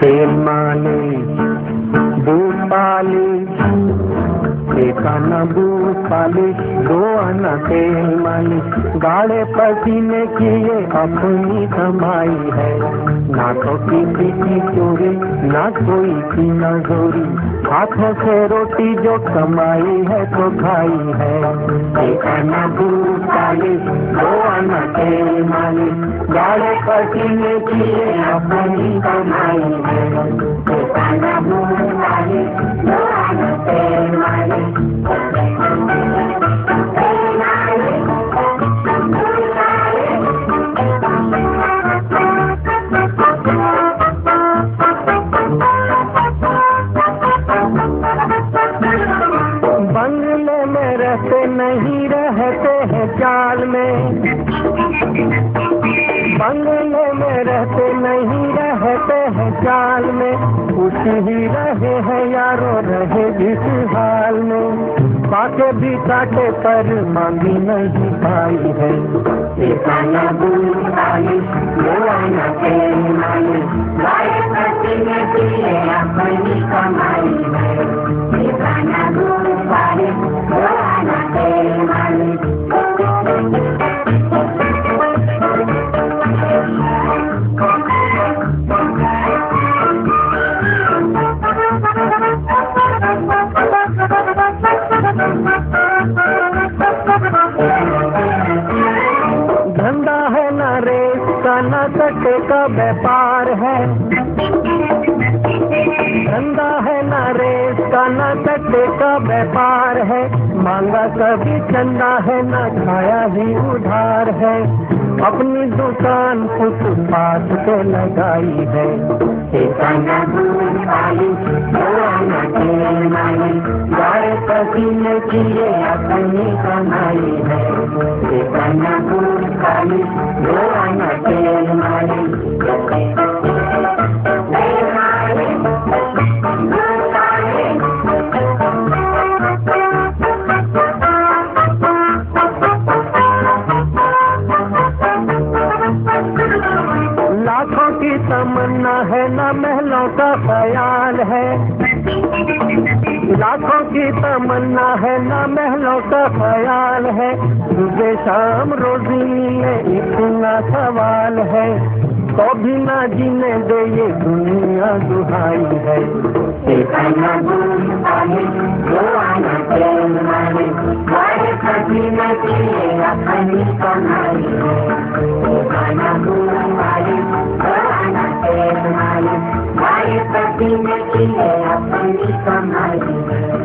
तेल माले दूध पाले आना तेल माले गाड़े पसीने की ये अपनी कमाई है। ना तो किसी की चोरी, ना कोई की नजोरी हाथों से रोटी जो कमाई है तो खाई है। एक आना दूध पाले, दो आना तेल माले। गाड़े पसीने की ये अपनी कमाई है। एक आना दूध पाले, दो चाल में। बंगले में रहते नहीं, रहते हैं जाल में। कुछ ही रहे हैं यारो, रहे जिस हाल में। बाके भी काटे पर मांगी नहीं पाई है। गोवाना तेल माली गाय पसीने पिए अपनी कमाई है ना कटे का व्यापार है। धंधा है ना रेस का, ना कटे का व्यापार है। मांगा कभी चंदा है, ना खाया ही उधार है। अपनी दुकान फुटपाथ पे लगाई है। अपनी कमाई है। का ख्याल है। लाखों की तमन्ना है, न महलों का ख्याल है। सुबह शाम रोजी मिले इतना सवाल है। तो भी ना जीने दे ये दुनिया दुहाई है। है। तेल माने गाय पसीने पिए अपनी कमाई है